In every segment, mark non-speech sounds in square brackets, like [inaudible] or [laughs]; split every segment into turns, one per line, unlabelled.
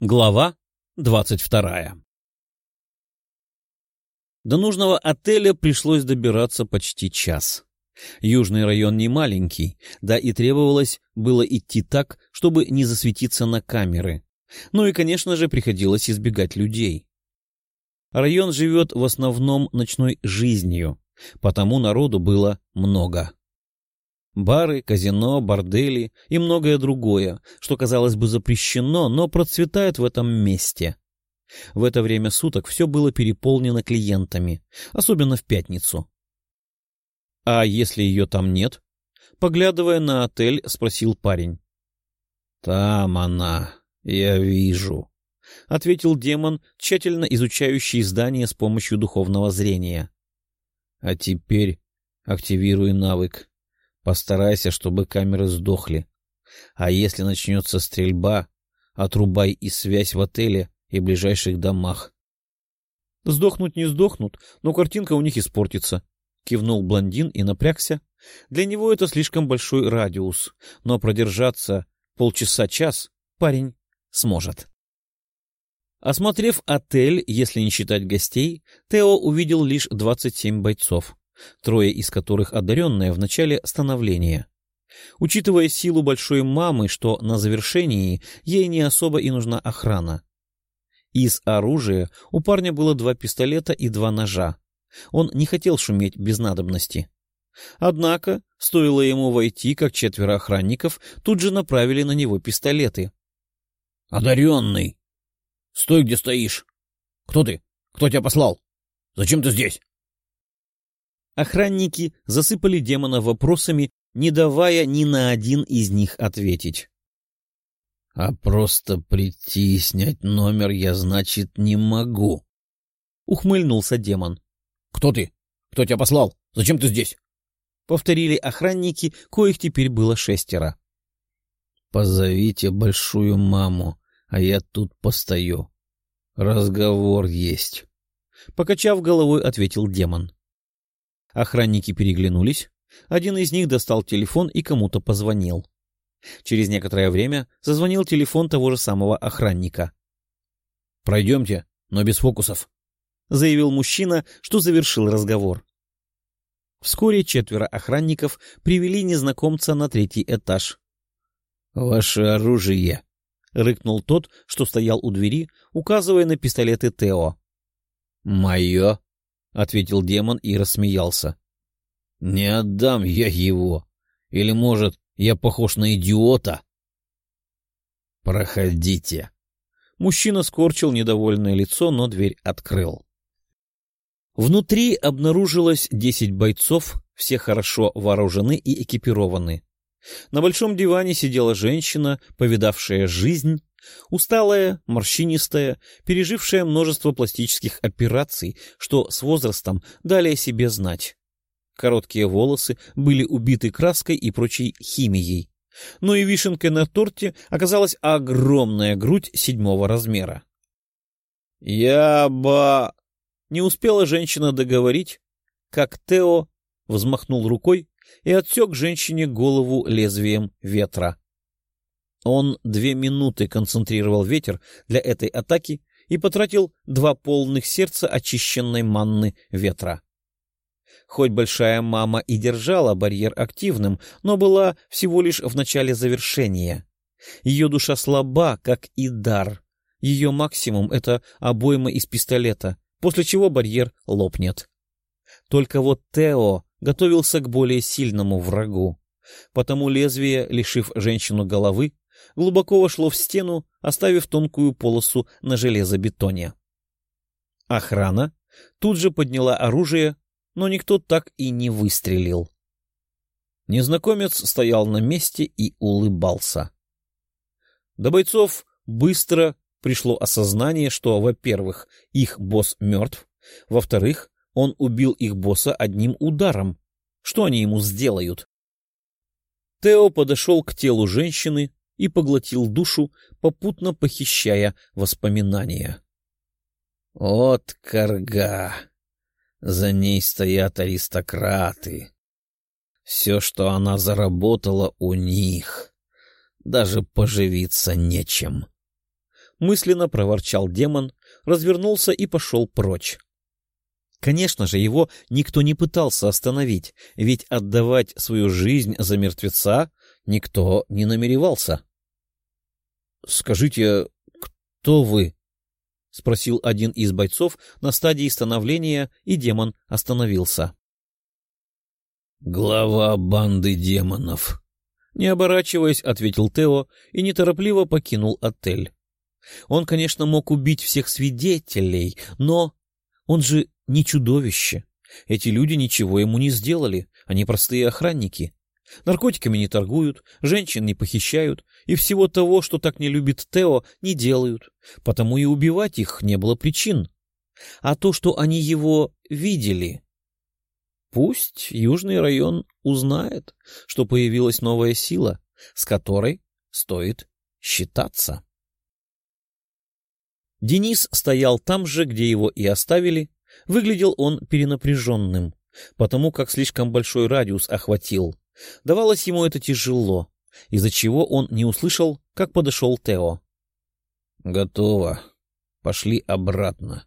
Глава двадцать вторая До нужного отеля пришлось добираться почти час. Южный район не маленький, да и требовалось было идти так, чтобы не засветиться на камеры. Ну и, конечно же, приходилось избегать людей. Район живет в основном ночной жизнью, потому народу было много. Бары, казино, бордели и многое другое, что, казалось бы, запрещено, но процветает в этом месте. В это время суток все было переполнено клиентами, особенно в пятницу. «А если ее там нет?» Поглядывая на отель, спросил парень. «Там она, я вижу», — ответил демон, тщательно изучающий здание с помощью духовного зрения. «А теперь активируй навык. Постарайся, чтобы камеры сдохли. А если начнется стрельба, отрубай и связь в отеле и ближайших домах. — Сдохнуть не сдохнут, но картинка у них испортится, — кивнул блондин и напрягся. Для него это слишком большой радиус, но продержаться полчаса-час парень сможет. Осмотрев отель, если не считать гостей, Тео увидел лишь двадцать семь бойцов трое из которых одаренные в начале становления. Учитывая силу большой мамы, что на завершении ей не особо и нужна охрана. Из оружия у парня было два пистолета и два ножа. Он не хотел шуметь без надобности. Однако, стоило ему войти, как четверо охранников тут же направили на него пистолеты. — Одаренный! Стой, где стоишь! Кто ты? Кто тебя послал? Зачем ты здесь? Охранники засыпали демона вопросами, не давая ни на один из них ответить. — А просто прийти и снять номер я, значит, не могу. — ухмыльнулся демон. — Кто ты? Кто тебя послал? Зачем ты здесь? — повторили охранники, коих теперь было шестеро. — Позовите большую маму, а я тут постою. Разговор есть. Покачав головой, ответил демон. — Охранники переглянулись. Один из них достал телефон и кому-то позвонил. Через некоторое время зазвонил телефон того же самого охранника. — Пройдемте, но без фокусов, — заявил мужчина, что завершил разговор. Вскоре четверо охранников привели незнакомца на третий этаж. — Ваше оружие! — рыкнул тот, что стоял у двери, указывая на пистолеты Тео. — Мое! — ответил демон и рассмеялся. — Не отдам я его. Или, может, я похож на идиота? — Проходите. Мужчина скорчил недовольное лицо, но дверь открыл. Внутри обнаружилось десять бойцов, все хорошо вооружены и экипированы. На большом диване сидела женщина, повидавшая жизнь, Усталая, морщинистая, пережившая множество пластических операций, что с возрастом дали о себе знать. Короткие волосы были убиты краской и прочей химией. Но и вишенкой на торте оказалась огромная грудь седьмого размера. «Я ба...» Не успела женщина договорить, как Тео взмахнул рукой и отсек женщине голову лезвием ветра. Он две минуты концентрировал ветер для этой атаки и потратил два полных сердца очищенной манны ветра. Хоть большая мама и держала барьер активным, но была всего лишь в начале завершения. Ее душа слаба, как и дар. Ее максимум — это обойма из пистолета, после чего барьер лопнет. Только вот Тео готовился к более сильному врагу. Потому лезвие, лишив женщину головы, глубоко вошло в стену, оставив тонкую полосу на железобетоне. Охрана тут же подняла оружие, но никто так и не выстрелил. Незнакомец стоял на месте и улыбался. До бойцов быстро пришло осознание, что, во-первых, их босс мертв, во-вторых, он убил их босса одним ударом. Что они ему сделают? Тео подошел к телу женщины, и поглотил душу, попутно похищая воспоминания. «От корга! За ней стоят аристократы. Все, что она заработала у них, даже поживиться нечем». — мысленно проворчал демон, развернулся и пошел прочь. Конечно же, его никто не пытался остановить, ведь отдавать свою жизнь за мертвеца никто не намеревался. — Скажите, кто вы? — спросил один из бойцов на стадии становления, и демон остановился. — Глава банды демонов. Не оборачиваясь, ответил Тео и неторопливо покинул отель. Он, конечно, мог убить всех свидетелей, но он же не чудовище. Эти люди ничего ему не сделали, они простые охранники. Наркотиками не торгуют, женщин не похищают, и всего того, что так не любит Тео, не делают, потому и убивать их не было причин. А то, что они его видели... Пусть Южный район узнает, что появилась новая сила, с которой стоит считаться. Денис стоял там же, где его и оставили. Выглядел он перенапряженным, потому как слишком большой радиус охватил. Давалось ему это тяжело, из-за чего он не услышал, как подошел Тео. — Готово. Пошли обратно.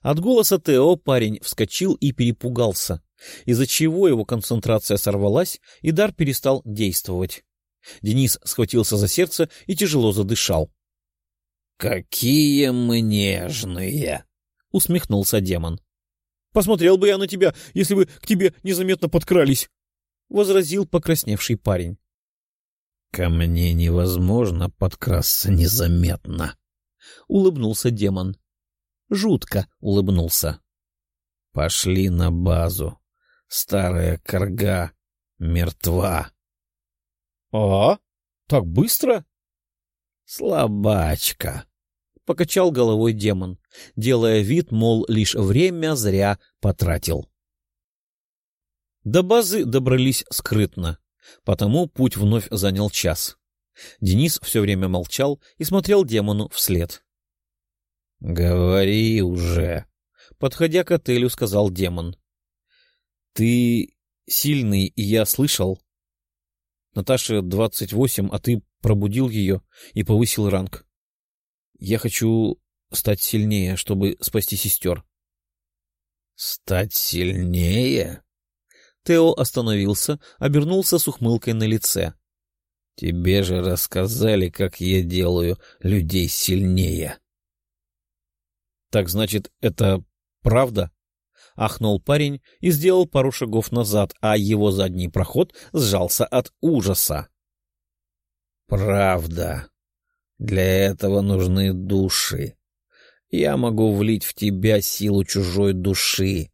От голоса Тео парень вскочил и перепугался, из-за чего его концентрация сорвалась, и дар перестал действовать. Денис схватился за сердце и тяжело задышал. — Какие мы нежные! — усмехнулся демон. — Посмотрел бы я на тебя, если бы к тебе незаметно подкрались! — возразил покрасневший парень. — Ко мне невозможно подкрасться незаметно! — улыбнулся демон. Жутко улыбнулся. — Пошли на базу. Старая корга мертва. — А? Так быстро? — Слабачка, — покачал головой демон, делая вид, мол, лишь время зря потратил. До базы добрались скрытно, потому путь вновь занял час. Денис все время молчал и смотрел демону вслед. — Говори уже, — подходя к отелю, сказал демон. — Ты сильный, и я слышал. Наташе двадцать восемь, а ты пробудил ее и повысил ранг. Я хочу стать сильнее, чтобы спасти сестер. — Стать сильнее? Тео остановился, обернулся с ухмылкой на лице. — Тебе же рассказали, как я делаю людей сильнее. — Так значит, это правда? — ахнул парень и сделал пару шагов назад, а его задний проход сжался от ужаса. — Правда. Для этого нужны души. Я могу влить в тебя силу чужой души,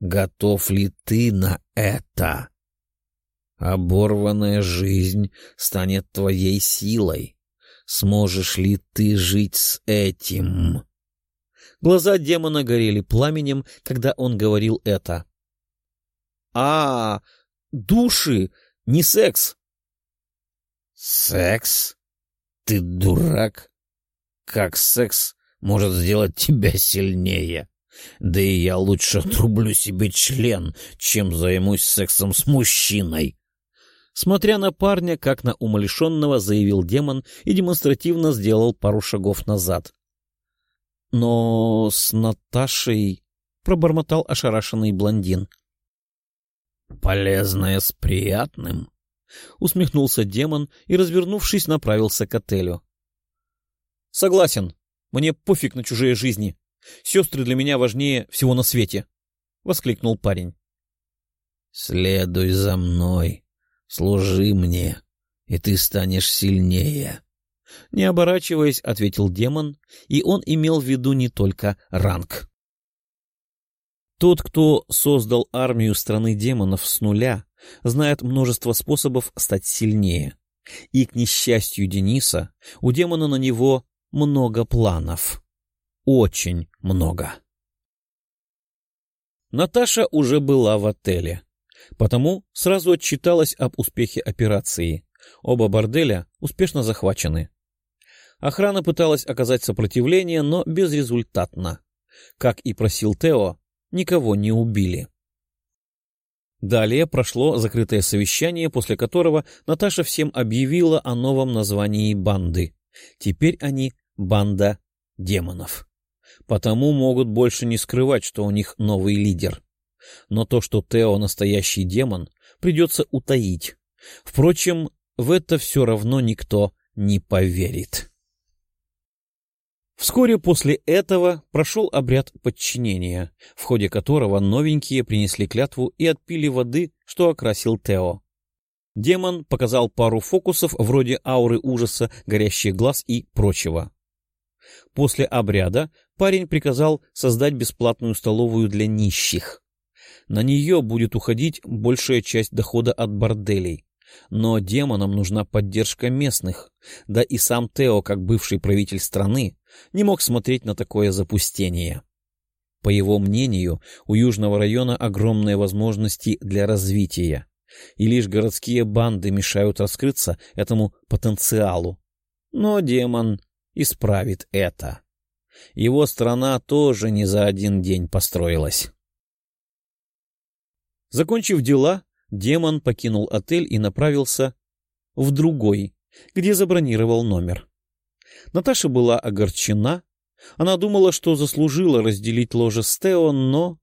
Готов ли ты на это? Оборванная жизнь станет твоей силой. Сможешь ли ты жить с этим? Глаза демона горели пламенем, когда он говорил это. — А, души, не секс. — Секс? Ты дурак? Как секс может сделать тебя сильнее? Да и я лучше [laughs] отрублю себе член, чем займусь сексом с мужчиной. Смотря на парня, как на умалишенного, заявил демон и демонстративно сделал пару шагов назад. — Но с Наташей... — пробормотал ошарашенный блондин. — Полезное с приятным, — усмехнулся демон и, развернувшись, направился к отелю. — Согласен. Мне пофиг на чужие жизни. Сестры для меня важнее всего на свете, — воскликнул парень. — Следуй за мной, служи мне, и ты станешь сильнее. Не оборачиваясь, ответил демон, и он имел в виду не только ранг. Тот, кто создал армию страны демонов с нуля, знает множество способов стать сильнее. И, к несчастью Дениса, у демона на него много планов очень много. Наташа уже была в отеле, потому сразу отчиталась об успехе операции. Оба борделя успешно захвачены. Охрана пыталась оказать сопротивление, но безрезультатно. Как и просил Тео, никого не убили. Далее прошло закрытое совещание, после которого Наташа всем объявила о новом названии банды. Теперь они банда демонов. Потому могут больше не скрывать, что у них новый лидер. Но то, что Тео настоящий демон, придется утаить. Впрочем, в это все равно никто не поверит. Вскоре после этого прошел обряд подчинения, в ходе которого новенькие принесли клятву и отпили воды, что окрасил Тео. Демон показал пару фокусов вроде ауры ужаса, горящих глаз и прочего. После обряда парень приказал создать бесплатную столовую для нищих. На нее будет уходить большая часть дохода от борделей. Но демонам нужна поддержка местных, да и сам Тео, как бывший правитель страны, не мог смотреть на такое запустение. По его мнению, у Южного района огромные возможности для развития, и лишь городские банды мешают раскрыться этому потенциалу. Но демон исправит это. Его страна тоже не за один день построилась. Закончив дела, демон покинул отель и направился в другой, где забронировал номер. Наташа была огорчена. Она думала, что заслужила разделить ложе с Тео, но...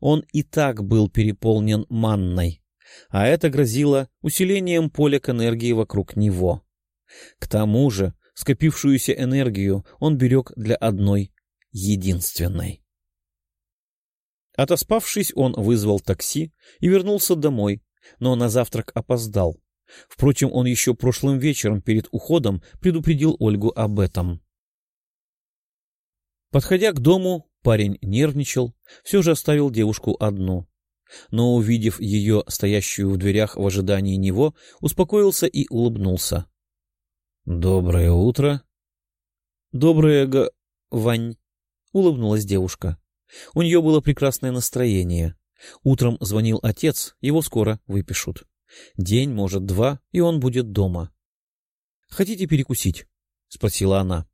Он и так был переполнен манной, а это грозило усилением поля к энергии вокруг него. К тому же скопившуюся энергию он берег для одной единственной. Отоспавшись, он вызвал такси и вернулся домой, но на завтрак опоздал. Впрочем, он еще прошлым вечером перед уходом предупредил Ольгу об этом. Подходя к дому, парень нервничал, все же оставил девушку одну. Но, увидев ее, стоящую в дверях в ожидании него, успокоился и улыбнулся. — Доброе утро. — Доброе, га... Вань, — улыбнулась девушка. У нее было прекрасное настроение. Утром звонил отец, его скоро выпишут. День, может, два, и он будет дома. — Хотите перекусить? — спросила она.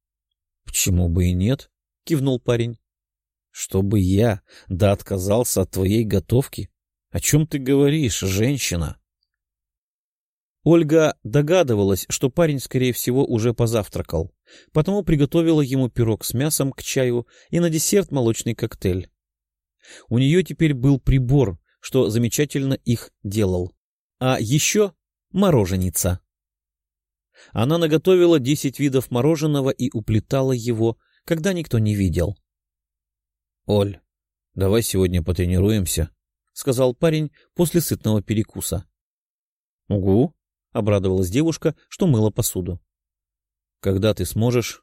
— Почему бы и нет? — кивнул парень. — Чтобы я, да отказался от твоей готовки? О чем ты говоришь, женщина? Ольга догадывалась, что парень, скорее всего, уже позавтракал, потому приготовила ему пирог с мясом к чаю и на десерт молочный коктейль. У нее теперь был прибор, что замечательно их делал. А еще мороженица. Она наготовила десять видов мороженого и уплетала его, когда никто не видел. — Оль, давай сегодня потренируемся, — сказал парень после сытного перекуса. — Угу, — обрадовалась девушка, что мыла посуду. — Когда ты сможешь?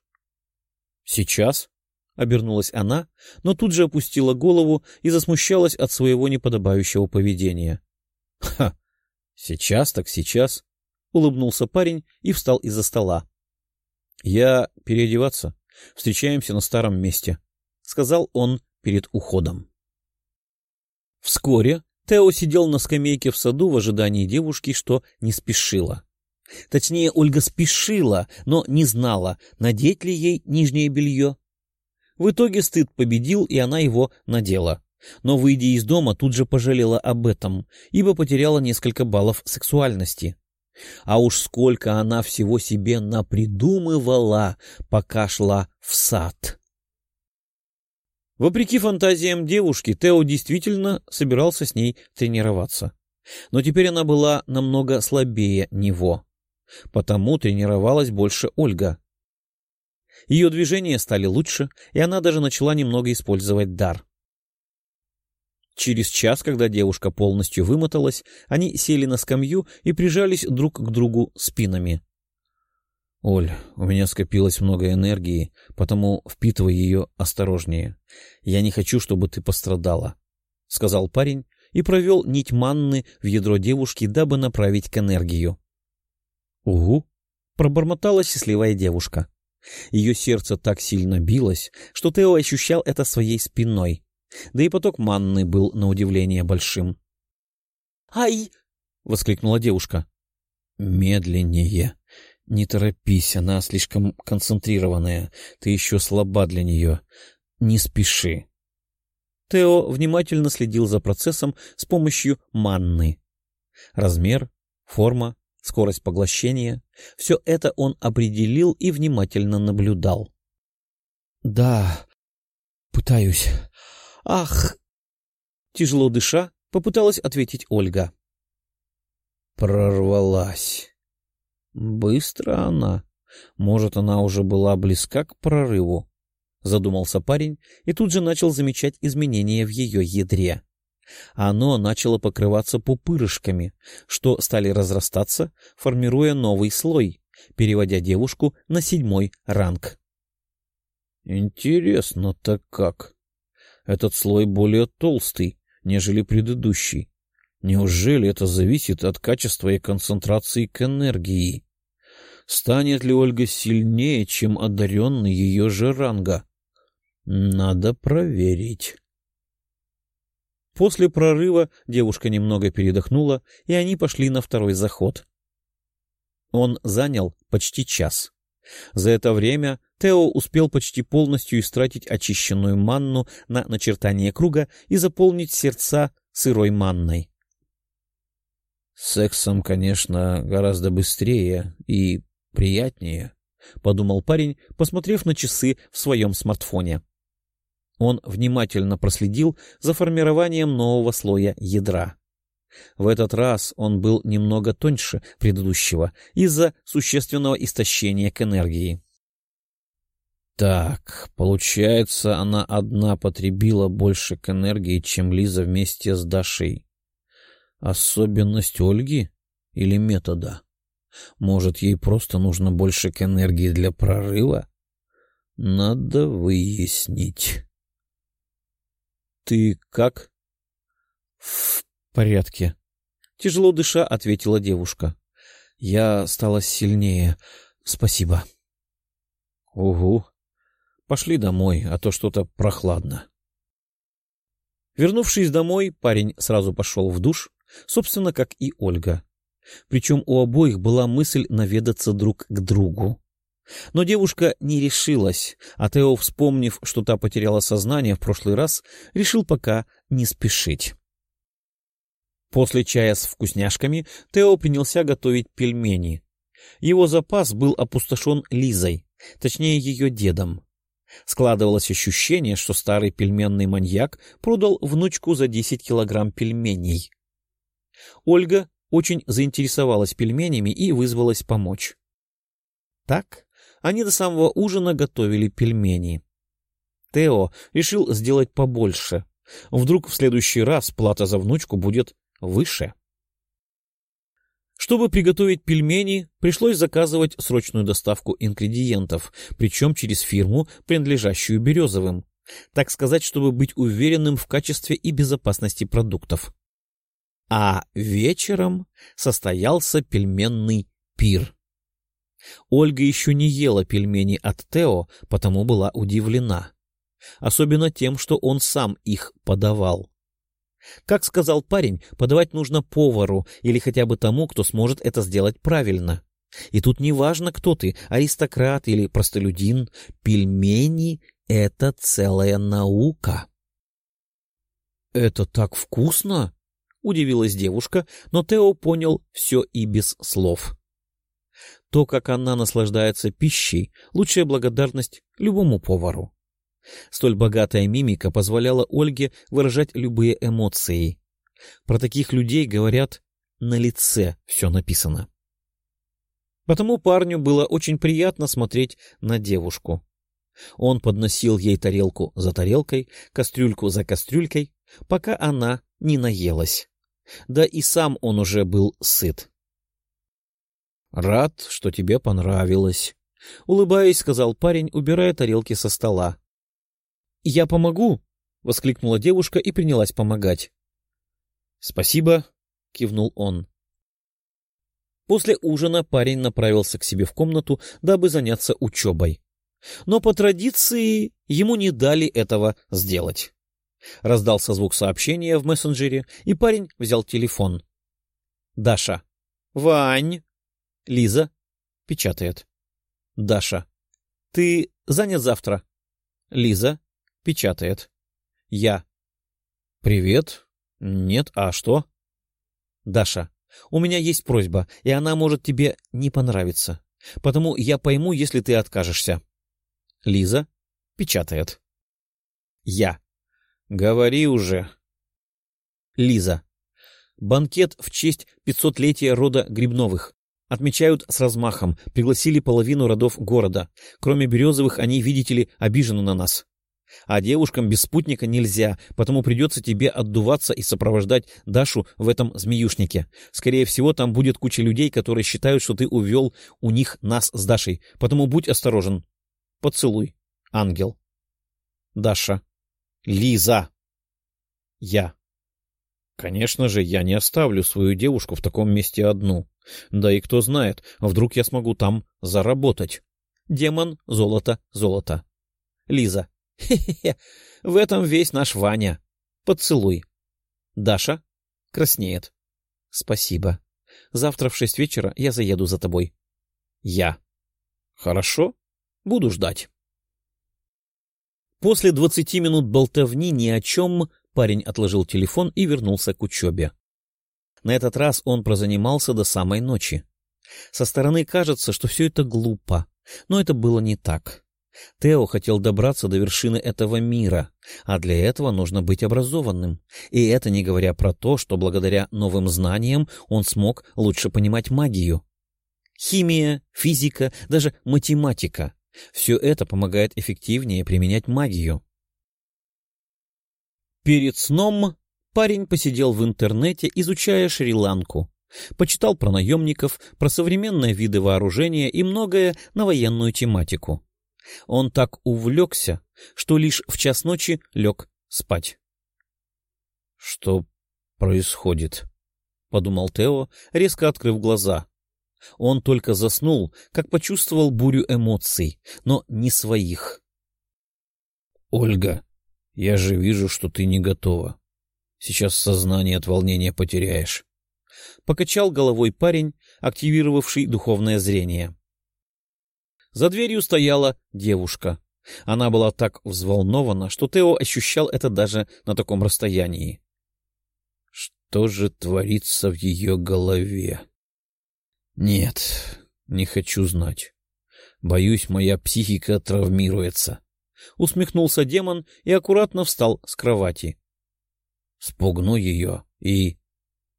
— Сейчас, — обернулась она, но тут же опустила голову и засмущалась от своего неподобающего поведения. — Ха! Сейчас так сейчас, — улыбнулся парень и встал из-за стола. — Я переодеваться. Встречаемся на старом месте, — сказал он перед уходом. Вскоре Тео сидел на скамейке в саду в ожидании девушки, что не спешила. Точнее, Ольга спешила, но не знала, надеть ли ей нижнее белье. В итоге стыд победил, и она его надела. Но, выйдя из дома, тут же пожалела об этом, ибо потеряла несколько баллов сексуальности. А уж сколько она всего себе напридумывала, пока шла в сад. Вопреки фантазиям девушки, Тео действительно собирался с ней тренироваться. Но теперь она была намного слабее него. Потому тренировалась больше Ольга. Ее движения стали лучше, и она даже начала немного использовать дар. Через час, когда девушка полностью вымоталась, они сели на скамью и прижались друг к другу спинами. «Оль, у меня скопилось много энергии, потому впитывай ее осторожнее. Я не хочу, чтобы ты пострадала», — сказал парень и провел нить манны в ядро девушки, дабы направить к энергию. «Угу», — пробормотала счастливая девушка. Ее сердце так сильно билось, что Тео ощущал это своей спиной. Да и поток манны был на удивление большим. «Ай!» — воскликнула девушка. «Медленнее», «Не торопись, она слишком концентрированная. Ты еще слаба для нее. Не спеши». Тео внимательно следил за процессом с помощью манны. Размер, форма, скорость поглощения — все это он определил и внимательно наблюдал. — Да, пытаюсь. Ах! Тяжело дыша, попыталась ответить Ольга. Прорвалась. Быстро она. Может, она уже была близка к прорыву. Задумался парень и тут же начал замечать изменения в ее ядре. Оно начало покрываться пупырышками, что стали разрастаться, формируя новый слой, переводя девушку на седьмой ранг. Интересно-то как. Этот слой более толстый, нежели предыдущий. Неужели это зависит от качества и концентрации к энергии? Станет ли Ольга сильнее, чем одаренный ее же ранга? Надо проверить. После прорыва девушка немного передохнула, и они пошли на второй заход. Он занял почти час. За это время Тео успел почти полностью истратить очищенную манну на начертание круга и заполнить сердца сырой манной. «Сексом, конечно, гораздо быстрее и приятнее», — подумал парень, посмотрев на часы в своем смартфоне. Он внимательно проследил за формированием нового слоя ядра. В этот раз он был немного тоньше предыдущего из-за существенного истощения к энергии. Так, получается, она одна потребила больше к энергии, чем Лиза вместе с Дашей. Особенность Ольги или метода? Может, ей просто нужно больше к энергии для прорыва? Надо выяснить. «Ты как?» «В порядке», — тяжело дыша ответила девушка. «Я стала сильнее. Спасибо». «Угу. Пошли домой, а то что-то прохладно». Вернувшись домой, парень сразу пошел в душ, собственно, как и Ольга. Причем у обоих была мысль наведаться друг к другу. Но девушка не решилась, а Тео, вспомнив, что та потеряла сознание в прошлый раз, решил пока не спешить. После чая с вкусняшками Тео принялся готовить пельмени. Его запас был опустошен Лизой, точнее ее дедом. Складывалось ощущение, что старый пельменный маньяк продал внучку за 10 килограмм пельменей. Ольга очень заинтересовалась пельменями и вызвалась помочь. Так они до самого ужина готовили пельмени. Тео решил сделать побольше. Вдруг в следующий раз плата за внучку будет выше. Чтобы приготовить пельмени, пришлось заказывать срочную доставку ингредиентов, причем через фирму, принадлежащую Березовым, так сказать, чтобы быть уверенным в качестве и безопасности продуктов. А вечером состоялся пельменный пир. Ольга еще не ела пельмени от Тео, потому была удивлена. Особенно тем, что он сам их подавал. Как сказал парень, подавать нужно повару или хотя бы тому, кто сможет это сделать правильно. И тут не важно, кто ты, аристократ или простолюдин, пельмени — это целая наука. «Это так вкусно!» — удивилась девушка, но Тео понял все и без слов. То, как она наслаждается пищей, лучшая благодарность любому повару. Столь богатая мимика позволяла Ольге выражать любые эмоции. Про таких людей говорят «на лице все написано». Потому парню было очень приятно смотреть на девушку. Он подносил ей тарелку за тарелкой, кастрюльку за кастрюлькой, пока она не наелась. Да и сам он уже был сыт. «Рад, что тебе понравилось», — улыбаясь, сказал парень, убирая тарелки со стола. «Я помогу!» — воскликнула девушка и принялась помогать. «Спасибо», — кивнул он. После ужина парень направился к себе в комнату, дабы заняться учебой. Но по традиции ему не дали этого сделать. Раздался звук сообщения в мессенджере, и парень взял телефон. «Даша». «Вань!» Лиза печатает. Даша. Ты занят завтра? Лиза печатает. Я. Привет. Нет, а что? Даша. У меня есть просьба, и она может тебе не понравиться. Потому я пойму, если ты откажешься. Лиза печатает. Я. Говори уже. Лиза. Банкет в честь пятьсотлетия рода Грибновых. Отмечают с размахом, пригласили половину родов города. Кроме Березовых, они, видите ли, обижены на нас. А девушкам без спутника нельзя, потому придется тебе отдуваться и сопровождать Дашу в этом змеюшнике. Скорее всего, там будет куча людей, которые считают, что ты увел у них нас с Дашей, потому будь осторожен. Поцелуй, ангел. Даша. Лиза. Я. Конечно же, я не оставлю свою девушку в таком месте одну. Да и кто знает, вдруг я смогу там заработать. Демон, золото, золото. Лиза. Хе-хе-хе, в этом весь наш Ваня. Поцелуй. Даша краснеет. Спасибо. Завтра в шесть вечера я заеду за тобой. Я. Хорошо, буду ждать. После двадцати минут болтовни ни о чем парень отложил телефон и вернулся к учебе. На этот раз он прозанимался до самой ночи. Со стороны кажется, что все это глупо, но это было не так. Тео хотел добраться до вершины этого мира, а для этого нужно быть образованным. И это не говоря про то, что благодаря новым знаниям он смог лучше понимать магию. Химия, физика, даже математика — все это помогает эффективнее применять магию. Перед сном парень посидел в интернете, изучая Шри-Ланку. Почитал про наемников, про современные виды вооружения и многое на военную тематику. Он так увлекся, что лишь в час ночи лег спать. — Что происходит? — подумал Тео, резко открыв глаза. Он только заснул, как почувствовал бурю эмоций, но не своих. — Ольга, я же вижу, что ты не готова. Сейчас сознание от волнения потеряешь. Покачал головой парень, активировавший духовное зрение. За дверью стояла девушка. Она была так взволнована, что Тео ощущал это даже на таком расстоянии. Что же творится в ее голове? Нет, не хочу знать. Боюсь, моя психика травмируется. Усмехнулся демон и аккуратно встал с кровати. Спугну ее и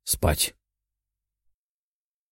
спать.